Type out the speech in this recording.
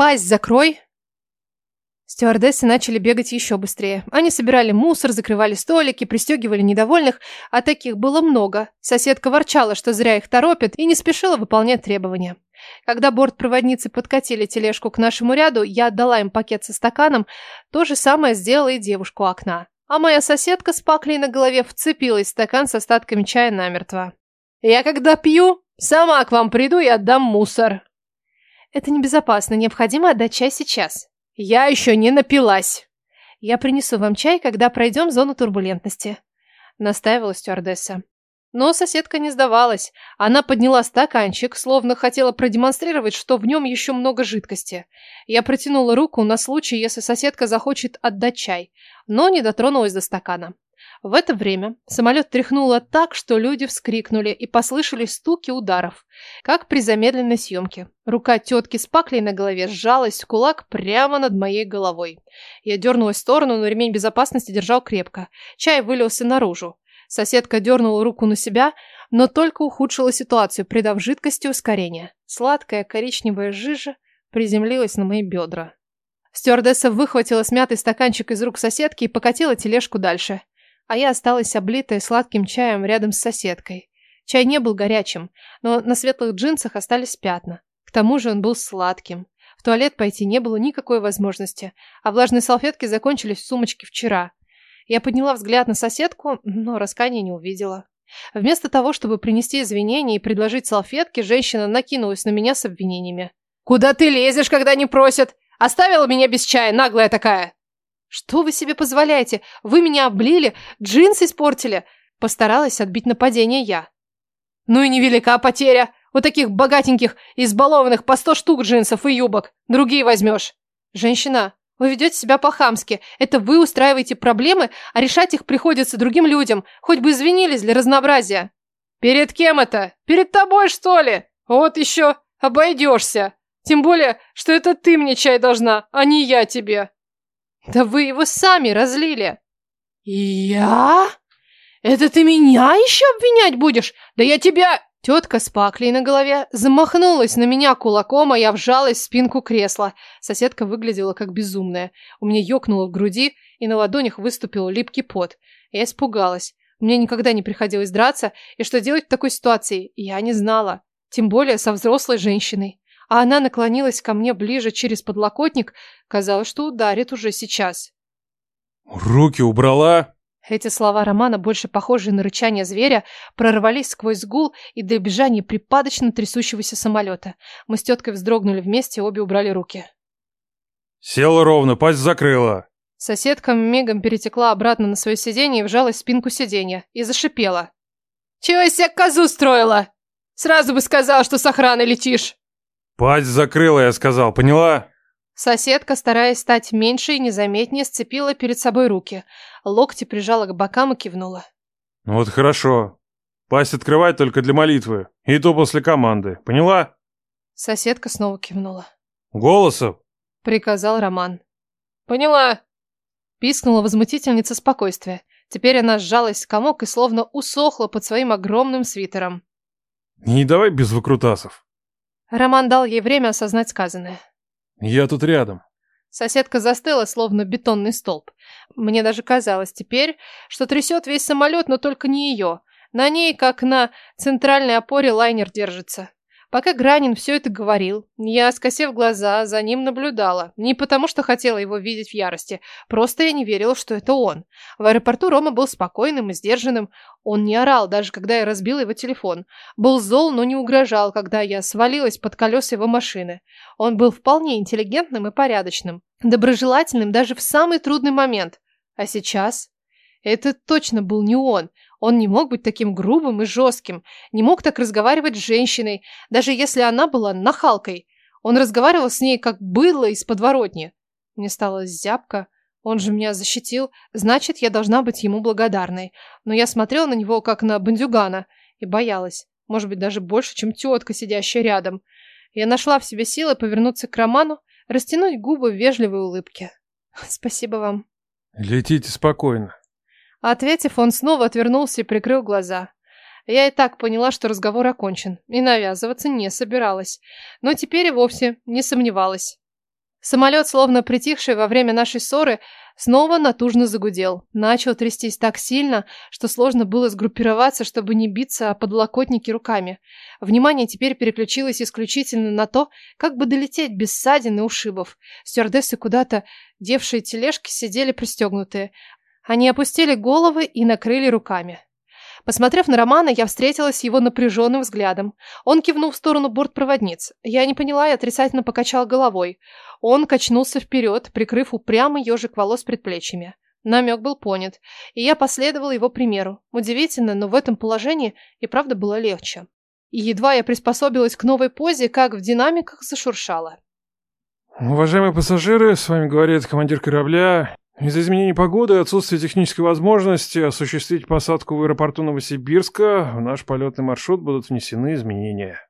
Пасть закрой!» Стюардессы начали бегать еще быстрее. Они собирали мусор, закрывали столики, пристегивали недовольных, а таких было много. Соседка ворчала, что зря их торопят, и не спешила выполнять требования. Когда бортпроводницы подкатили тележку к нашему ряду, я отдала им пакет со стаканом, то же самое сделала и девушку окна. А моя соседка с паклей на голове вцепилась в стакан с остатками чая намертво. «Я когда пью, сама к вам приду и отдам мусор». «Это небезопасно, необходимо отдать чай сейчас». «Я еще не напилась!» «Я принесу вам чай, когда пройдем зону турбулентности», — настаивала стюардесса. Но соседка не сдавалась. Она подняла стаканчик, словно хотела продемонстрировать, что в нем еще много жидкости. Я протянула руку на случай, если соседка захочет отдать чай, но не дотронулась до стакана. В это время самолет тряхнуло так, что люди вскрикнули и послышались стуки ударов, как при замедленной съемке. Рука тетки с паклей на голове сжалась кулак прямо над моей головой. Я дернулась в сторону, но ремень безопасности держал крепко. Чай вылился наружу. Соседка дернула руку на себя, но только ухудшила ситуацию, придав жидкости ускорение. Сладкая коричневая жижа приземлилась на мои бедра. Стюардесса выхватила смятый стаканчик из рук соседки и покатила тележку дальше а я осталась облитая сладким чаем рядом с соседкой. Чай не был горячим, но на светлых джинсах остались пятна. К тому же он был сладким. В туалет пойти не было никакой возможности, а влажные салфетки закончились в сумочке вчера. Я подняла взгляд на соседку, но раскаяния не увидела. Вместо того, чтобы принести извинения и предложить салфетки, женщина накинулась на меня с обвинениями. «Куда ты лезешь, когда не просят? Оставила меня без чая, наглая такая!» «Что вы себе позволяете? Вы меня облили, джинсы испортили!» Постаралась отбить нападение я. «Ну и невелика потеря! У таких богатеньких, избалованных по сто штук джинсов и юбок. Другие возьмешь!» «Женщина, вы ведете себя по-хамски. Это вы устраиваете проблемы, а решать их приходится другим людям. Хоть бы извинились для разнообразия». «Перед кем это? Перед тобой, что ли? Вот еще обойдешься. Тем более, что это ты мне чай должна, а не я тебе». Да вы его сами разлили. Я? Это ты меня еще обвинять будешь? Да я тебя... Тетка с паклей на голове замахнулась на меня кулаком, а я вжалась в спинку кресла. Соседка выглядела как безумная. У меня ёкнуло в груди, и на ладонях выступил липкий пот. Я испугалась. Мне никогда не приходилось драться, и что делать в такой ситуации, я не знала. Тем более со взрослой женщиной а она наклонилась ко мне ближе через подлокотник, казалось, что ударит уже сейчас. «Руки убрала!» Эти слова Романа, больше похожие на рычание зверя, прорвались сквозь гул и до бежания припадочно трясущегося самолета. Мы с теткой вздрогнули вместе, обе убрали руки. «Села ровно, пасть закрыла!» Соседка мигом перетекла обратно на свое сиденье и вжалась в спинку сиденья. И зашипела. «Чего из себя козу строила? Сразу бы сказала, что с охраной летишь!» «Пасть закрыла, я сказал, поняла?» Соседка, стараясь стать меньше и незаметнее, сцепила перед собой руки. Локти прижала к бокам и кивнула. «Ну вот хорошо. Пасть открывать только для молитвы. И то после команды. Поняла?» Соседка снова кивнула. «Голосов?» — приказал Роман. «Поняла!» — пискнула возмутительница спокойствия. Теперь она сжалась в комок и словно усохла под своим огромным свитером. «Не давай без выкрутасов!» Роман дал ей время осознать сказанное. «Я тут рядом». Соседка застыла, словно бетонный столб. Мне даже казалось теперь, что трясет весь самолет, но только не ее. На ней, как на центральной опоре, лайнер держится. Пока Гранин все это говорил, я, скосив глаза, за ним наблюдала. Не потому, что хотела его видеть в ярости, просто я не верила, что это он. В аэропорту Рома был спокойным и сдержанным. Он не орал, даже когда я разбила его телефон. Был зол, но не угрожал, когда я свалилась под колеса его машины. Он был вполне интеллигентным и порядочным, доброжелательным даже в самый трудный момент. А сейчас? Это точно был не он. Он не мог быть таким грубым и жестким, не мог так разговаривать с женщиной, даже если она была нахалкой. Он разговаривал с ней, как быдло из подворотни. Мне стало зябко. Он же меня защитил, значит, я должна быть ему благодарной. Но я смотрела на него, как на бандюгана, и боялась. Может быть, даже больше, чем тетка, сидящая рядом. Я нашла в себе силы повернуться к Роману, растянуть губы в вежливой улыбке. Спасибо вам. Летите спокойно. Ответив, он снова отвернулся и прикрыл глаза. Я и так поняла, что разговор окончен, и навязываться не собиралась. Но теперь и вовсе не сомневалась. Самолет, словно притихший во время нашей ссоры, снова натужно загудел. Начал трястись так сильно, что сложно было сгруппироваться, чтобы не биться о подлокотники руками. Внимание теперь переключилось исключительно на то, как бы долететь без ссадин и ушибов. Стюардессы куда-то девшие тележки сидели пристегнутые. Они опустили головы и накрыли руками. Посмотрев на Романа, я встретилась с его напряженным взглядом. Он кивнул в сторону бортпроводниц. Я не поняла и отрицательно покачал головой. Он качнулся вперед, прикрыв упрямый ежик волос предплечьями. Намек был понят, и я последовала его примеру. Удивительно, но в этом положении и правда было легче. И едва я приспособилась к новой позе, как в динамиках зашуршало. Уважаемые пассажиры, с вами говорит командир корабля. Из-за изменений погоды и отсутствия технической возможности осуществить посадку в аэропорту Новосибирска в наш полетный маршрут будут внесены изменения.